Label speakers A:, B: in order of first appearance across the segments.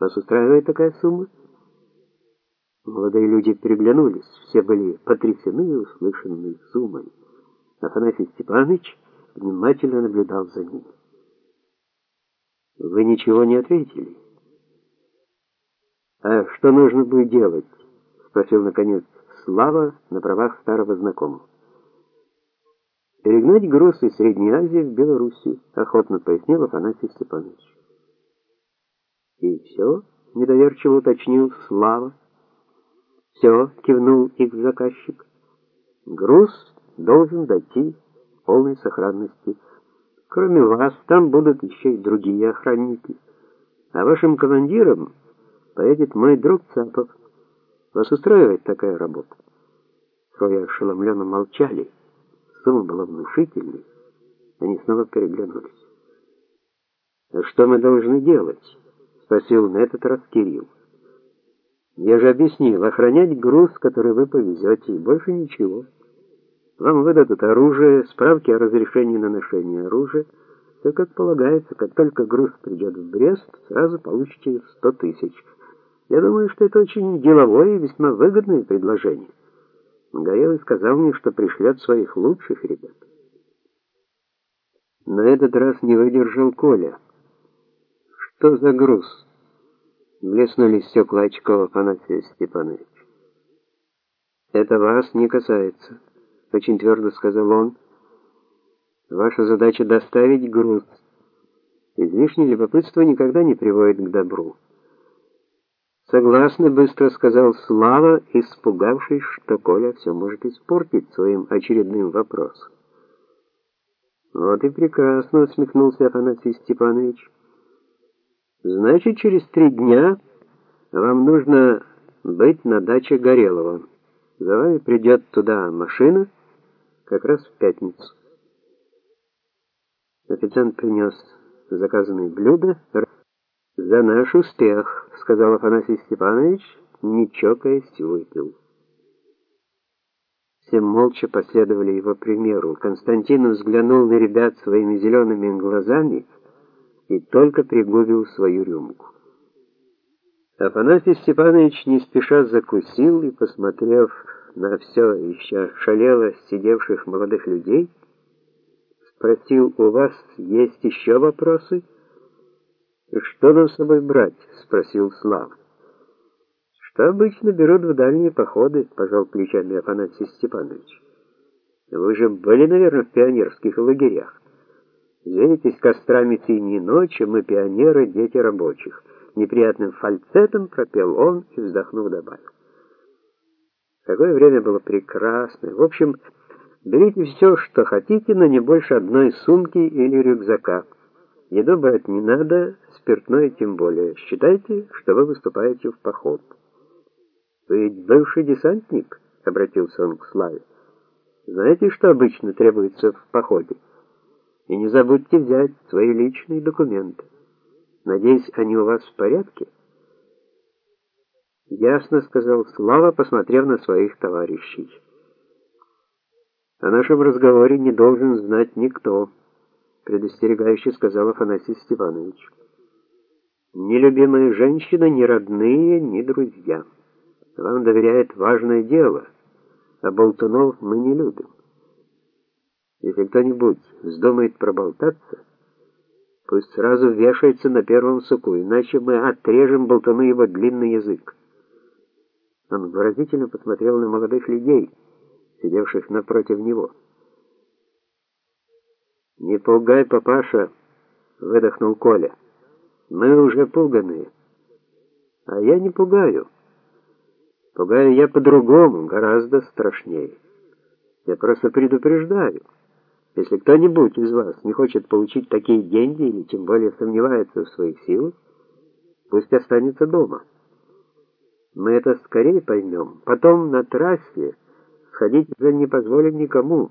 A: Вас устраивает такая сумма? Молодые люди переглянулись, все были потрясены услышанной суммой. Афанасий Степанович внимательно наблюдал за ними. Вы ничего не ответили. А что нужно будет делать? спросил наконец Слава на правах старого знакомого. Перегнать груз из Средней Азии в Белоруссию, охотно пояснил Афанасий Степанович. И все? недоверчиво уточнил Слава. Все, кивнул их заказчик. Груз должен дойти в полной сохранности. Кроме вас, там будут еще и другие охранники. А вашим командиром поедет мой друг Цапов. Вас устраивает такая работа? Трое ошеломленно молчали. Сумма была внушительной. Они снова переглянулись. А что мы должны делать? Спросил на этот раз Кирилл. Я же объяснил, охранять груз, который вы повезете, и больше ничего. Вам выдадут оружие, справки о разрешении на ношение оружия. Все как полагается, как только груз придет в Брест, сразу получите 100 тысяч. Я думаю, что это очень деловое и весьма выгодное предложение. Гаевый сказал мне, что пришлет своих лучших ребят. На этот раз не выдержал Коля. Что за груз? Блеснули стекла очков Афанасия Степанович. Это вас не касается, очень твердо сказал он. Ваша задача доставить груз. Излишнее любопытство никогда не приводит к добру. Согласно, быстро сказал Слава, испугавшись, что Коля все может испортить своим очередным вопросом. Вот и прекрасно, усмехнулся Афанасий Степанович. Значит, через три дня вам нужно быть на даче Горелого. За вами придет туда машина как раз в пятницу. Официант принес заказанные блюда. «За наш успех», — сказал Афанасий Степанович, не чокаясь, выпил. Все молча последовали его примеру. Константин взглянул на ребят своими зелеными глазами и только пригубил свою рюмку. Афанасий Степанович не спеша закусил и, посмотрев на все еще шалело сидевших молодых людей, спросил, «У вас есть еще вопросы?» «Что нам с собой брать?» — спросил Слав. «Что обычно берут в дальние походы?» — пожал плечами Афанасий Степанович. «Вы же были, наверное, в пионерских лагерях. Зелитесь кострами синей ночи, мы пионеры, дети рабочих». Неприятным фальцетом пропел он и, вздохнув, добавил. Какое время было прекрасное. В общем, берите все, что хотите, но не больше одной сумки или рюкзака. Еду брать не надо, спиртное тем более. Считайте, что вы выступаете в поход. Вы ведь бывший десантник, обратился он к Славе. Знаете, что обычно требуется в походе? И не забудьте взять свои личные документы. Надеюсь, они у вас в порядке? Ясно, сказал Слава, посмотрев на своих товарищей. О нашем разговоре не должен знать никто предостерегающе сказал Афанасий Степанович. Ни любимая женщина, ни родные, ни друзья. Вам доверяет важное дело, а болтунов мы не любим. Если кто-нибудь вздумает проболтаться, пусть сразу вешается на первом суку, иначе мы отрежем болтуну его длинный язык. Он выразительно посмотрел на молодых людей, сидевших напротив него. «Не пугай, папаша!» — выдохнул Коля. «Мы уже пуганые». «А я не пугаю. Пугаю я по-другому, гораздо страшнее. Я просто предупреждаю. Если кто-нибудь из вас не хочет получить такие деньги или тем более сомневается в своих силах, пусть останется дома. Мы это скорее поймем. Потом на трассе сходить уже не позволим никому.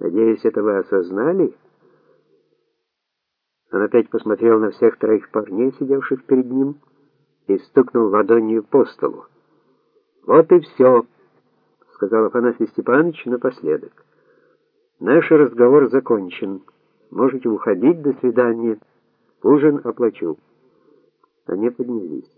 A: Надеюсь, это вы осознали?» Он опять посмотрел на всех троих парней, сидевших перед ним, и стукнул ладонью по столу. «Вот и все», — сказал Афанасий Степанович напоследок. «Наш разговор закончен. Можете уходить. До свидания. Ужин оплачу». Они поднялись.